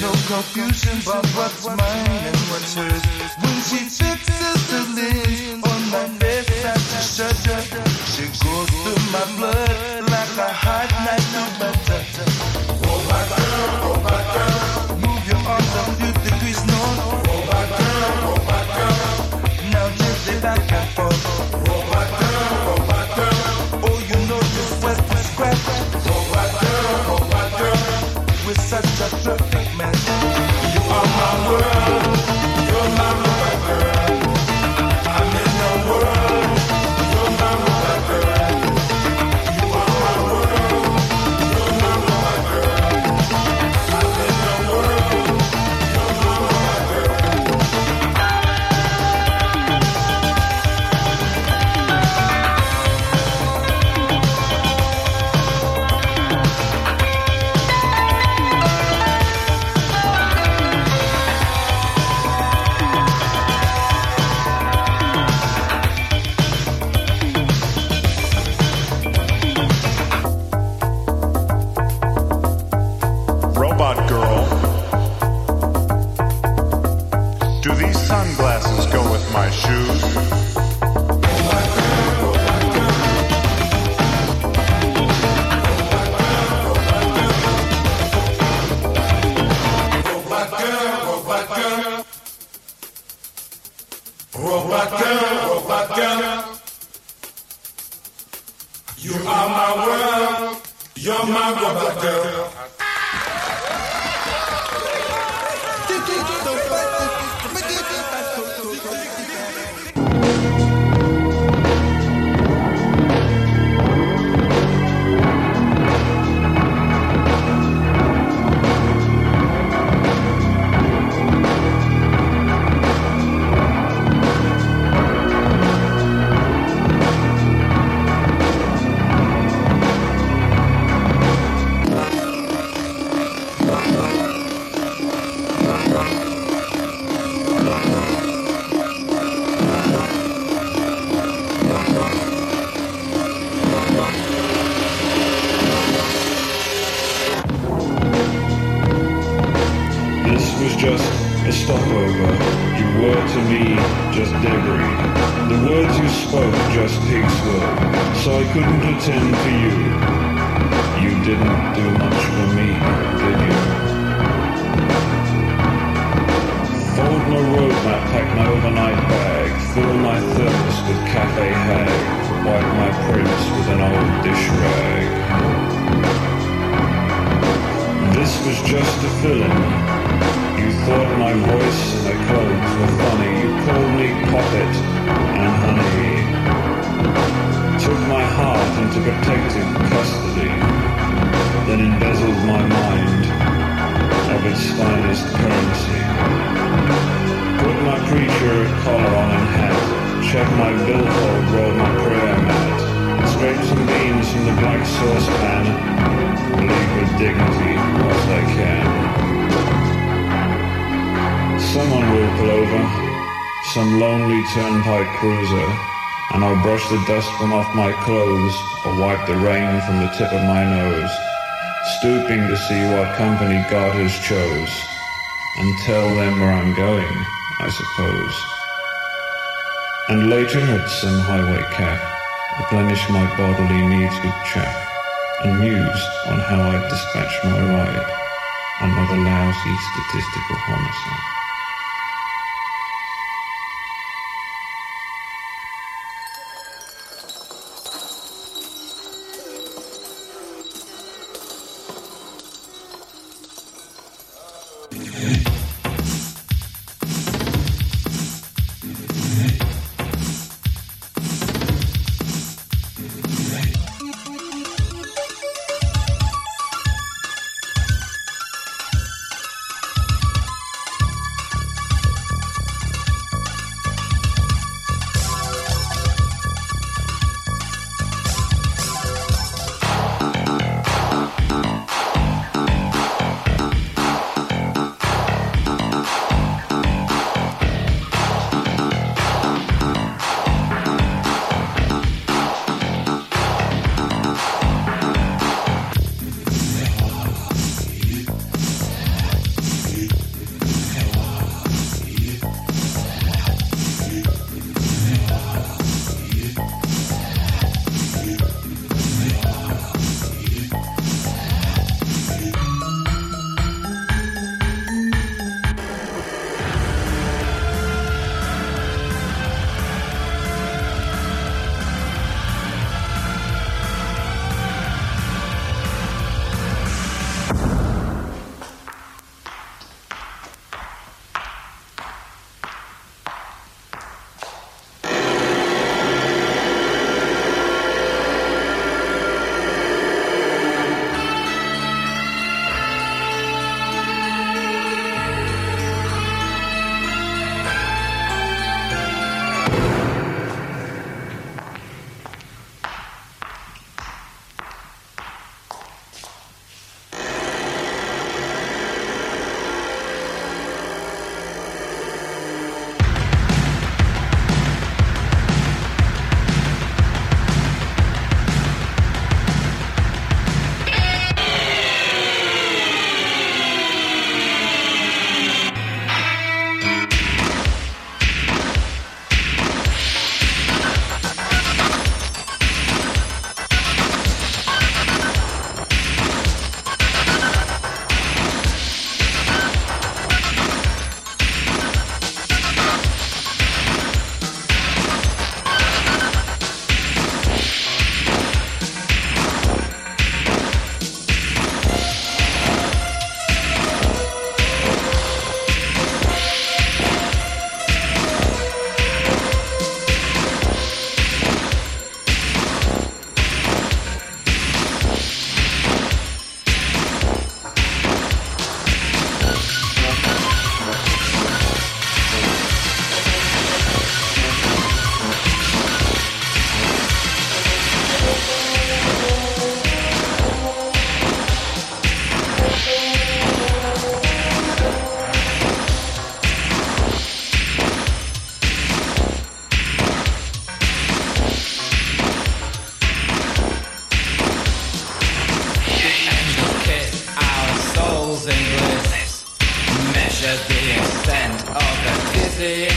no confusion about what's mine and what's hers. When she fixes the lens on my face, I just shudder. She goes through my blood like a hot knife through butter. Oh my girl, oh my girl, move your arms a few degrees north. Oh my girl, oh my girl, now just sit back. with such a perfect man. You are my world, you're my forever. Robot girl, robot girl. Girl, girl. You are my world. You're my robot girl. Debris. The words you spoke just pigs were, so I couldn't attend to you. You didn't do much for me, did you? Fold my roadmap, pack my overnight bag, fill my thermos with cafe hag, wipe my prints with an old dish rag. This was just a fill-in. You thought my voice and my clothes were funny. You called me poppet and honey. Took my heart into protective custody. Then embezzled my mind of its finest currency. Put my preacher collar on and hat. Checked my billfold, rolled my prayer mat. Scraped some beans from the black saucepan. Leave with dignity whilst I can. Someone will pull over, some lonely turnpike cruiser, and I'll brush the dust from off my clothes or wipe the rain from the tip of my nose, stooping to see what company God has chose, and tell them where I'm going, I suppose. And later at some highway cap, replenish my bodily needs with chat, and muse on how I dispatch my ride, another lousy statistical homicide. Measure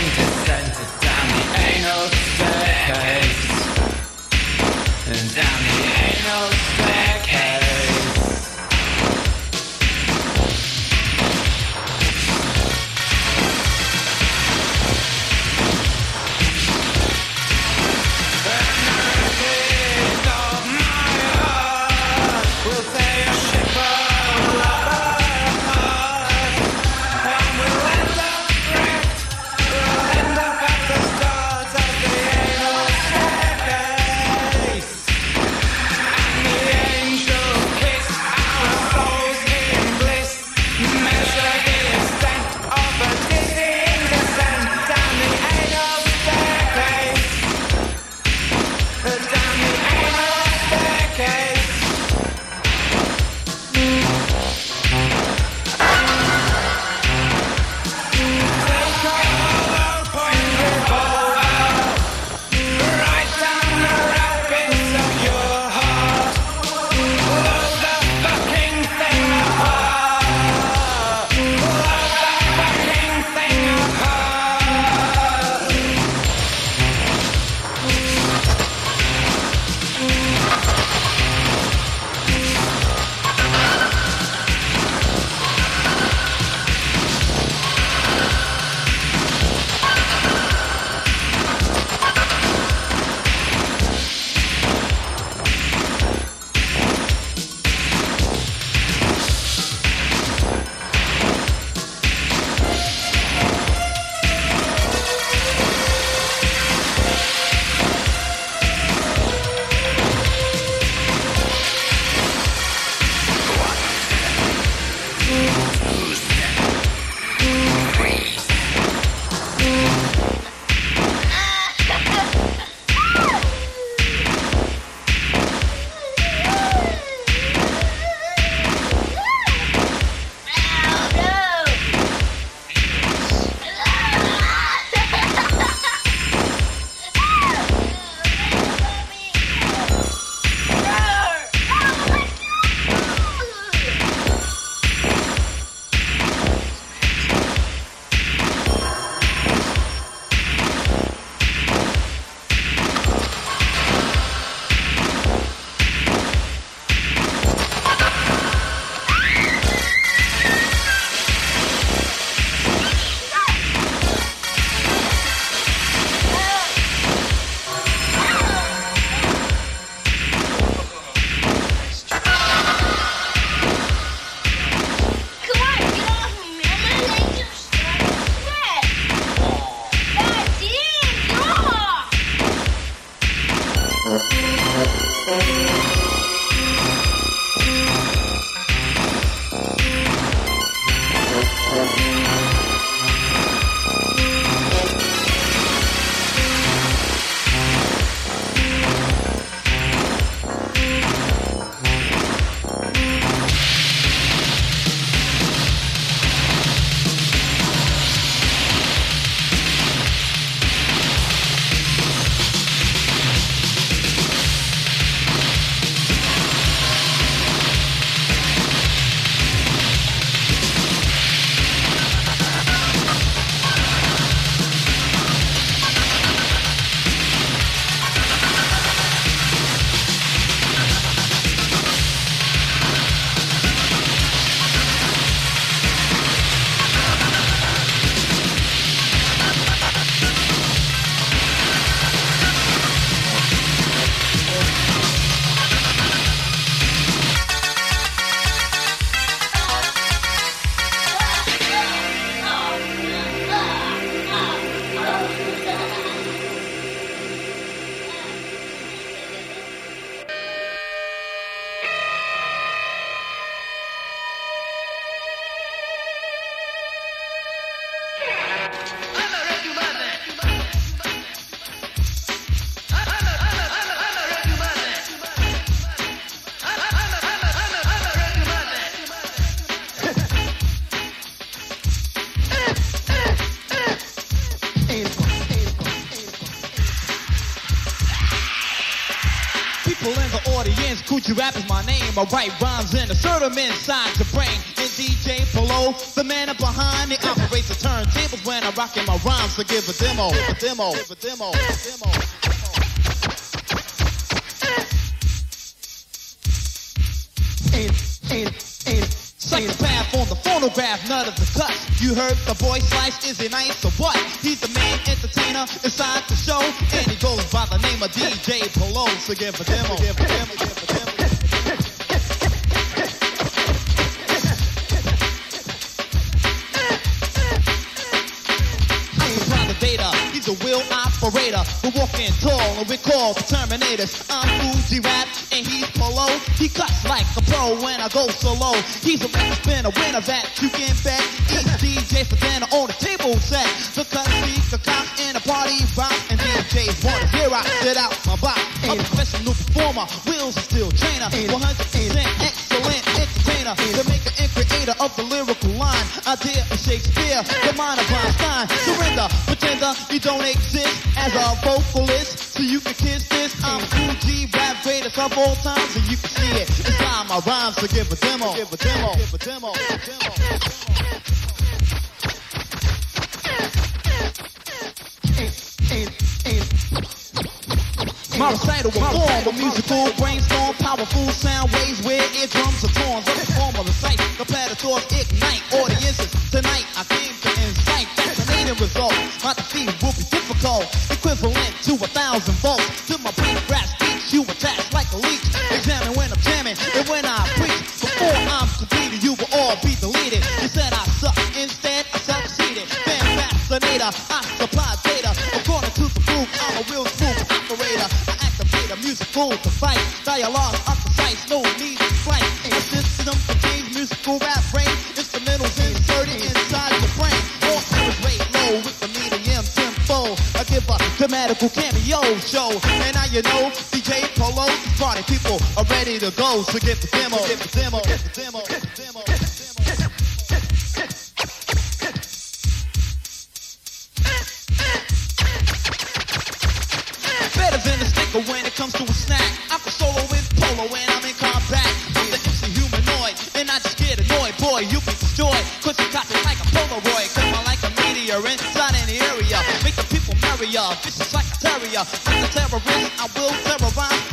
Kool G Rap is my name. I write rhymes and assert them inside your brain. And DJ Polo, the man up behind me, operates the turntables when I'm rocking my rhymes. So give a demo, a demo, a demo, a demo. Ain't, ain't, ain't. Psychopath on the phonograph, none of the cuts. You heard the boy Slice, is he nice or what? He's the main entertainer inside the show, and he goes by the name of DJ Polo. So give a demo, give a demo, give a demo. Tall and we call the Terminators. I'm Kool G Rap and he's Polo. He cuts like a pro when I go solo. He's a record spinner, winner that you can bet. He's DJ for dinner on the table set. Because he's the cop in a party rock and DJs want to hear I sit out my box. A professional performer, wheels a steel trainer. 100% the lyrical line. Idea of Shakespeare, the mind of Einstein. Surrender, pretender, you don't exist as a vocalist. So you can kiss this. I'm Kool G Rap greatest of all times, and you can see it. Inside my rhymes, so give a demo. Give a demo. Give a demo. Give a demo. My recital will form a musical brainstorm, powerful sound waves where eardrums are torn. The performer recite, competitive thoughts ignite audiences. Tonight I came to incite fascinating results. My defeat will be difficult, equivalent to a thousand volts. Dramatical cameo show. And now you know DJ Polo, party people are ready to go. So get the demo, get the demo, get the demo, get the demo. Better than a sticker when it comes to a snack. I can solo with polo when I'm in combat. I'm the MC humanoid, and I just get annoyed. Boy, you be destroyed. Cause you copy like a Polaroid. Come on like a meteor inside any area. Make the people merrier. Vicious like a terrier. I'm a terrorist, I will terrorize.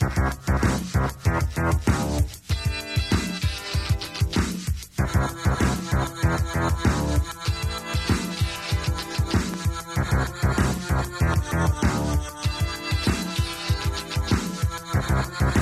Ha ha ha.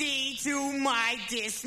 Girls,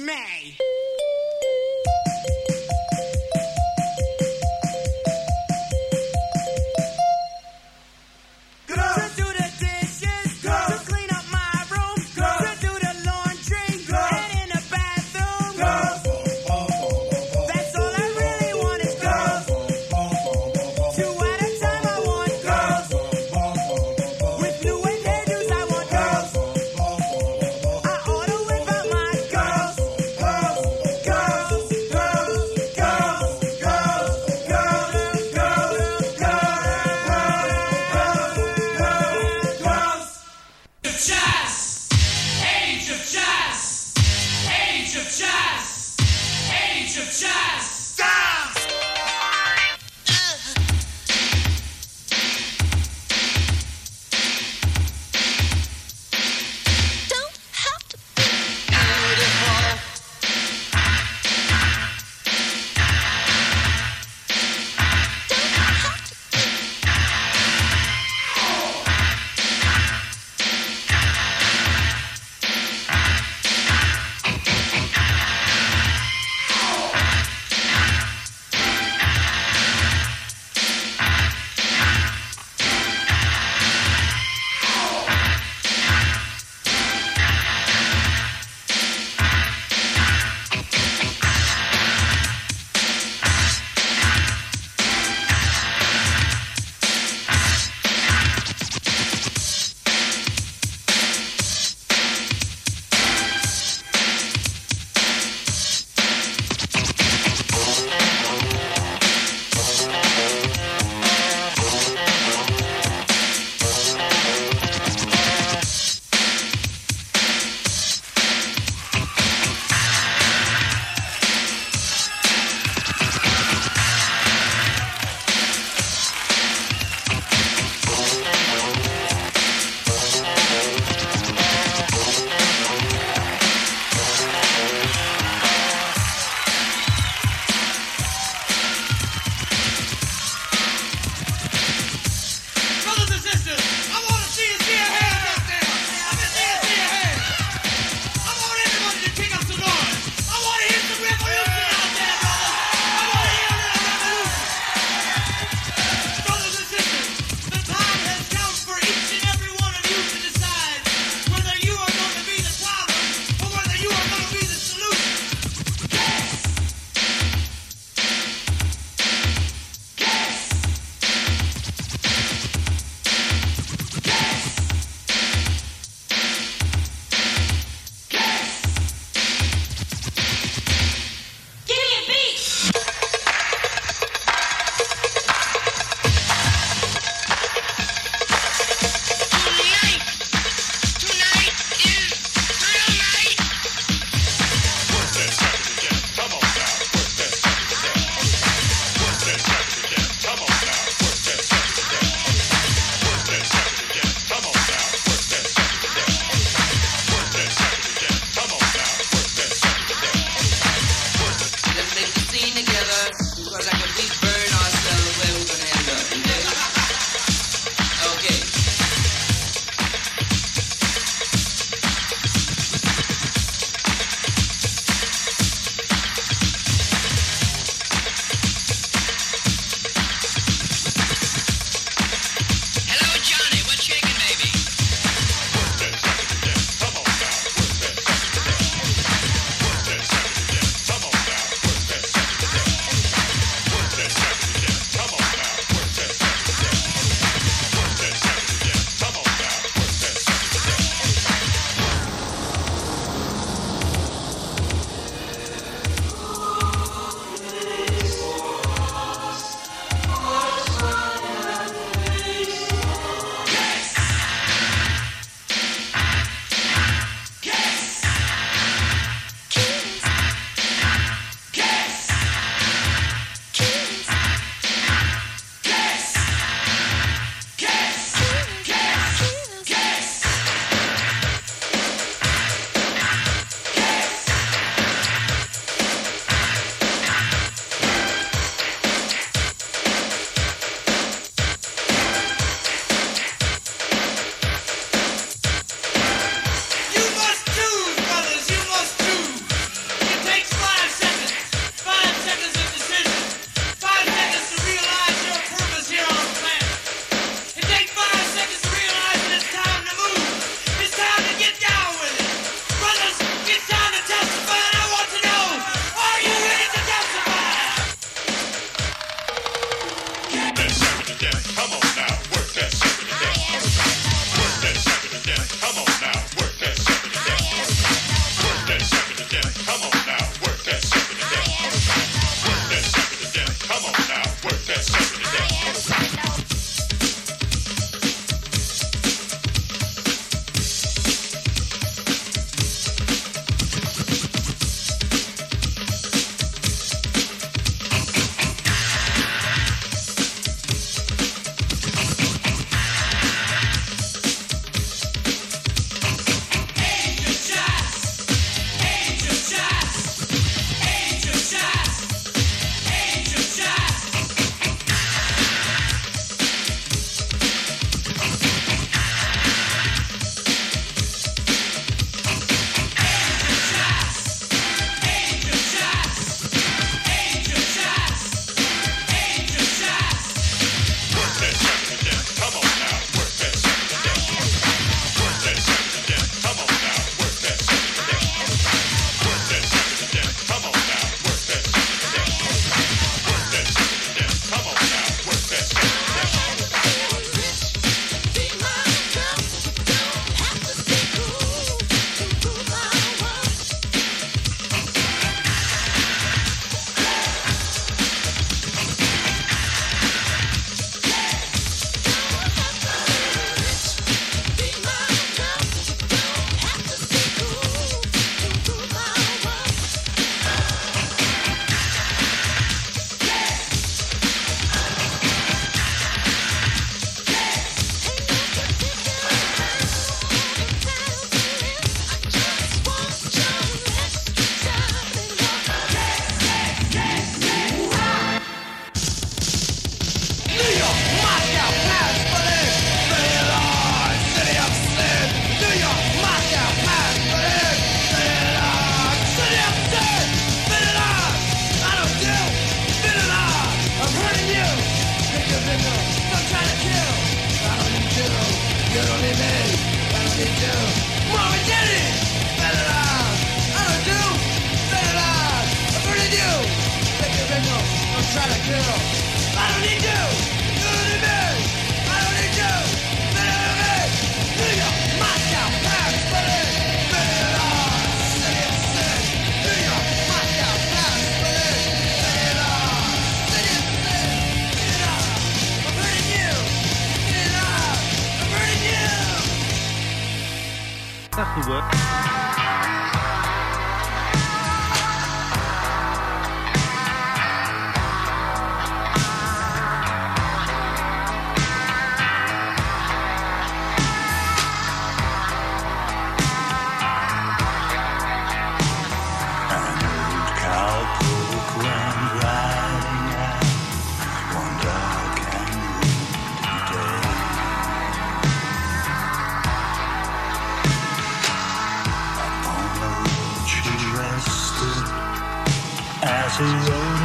as he rode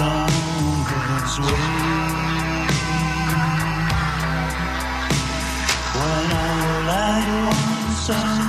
along his way. When all once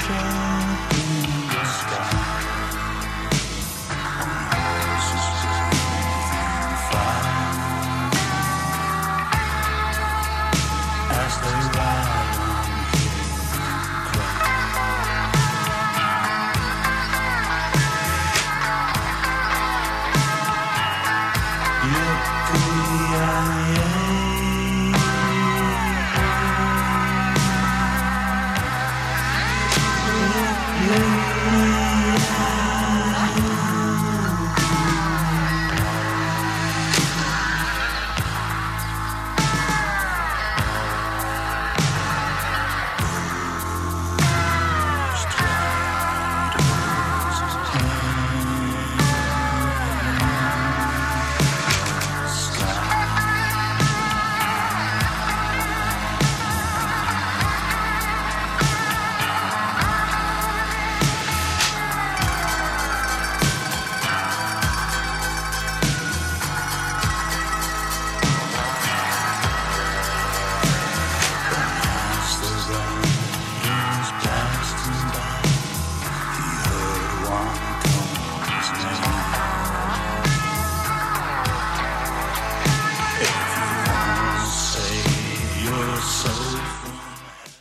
changing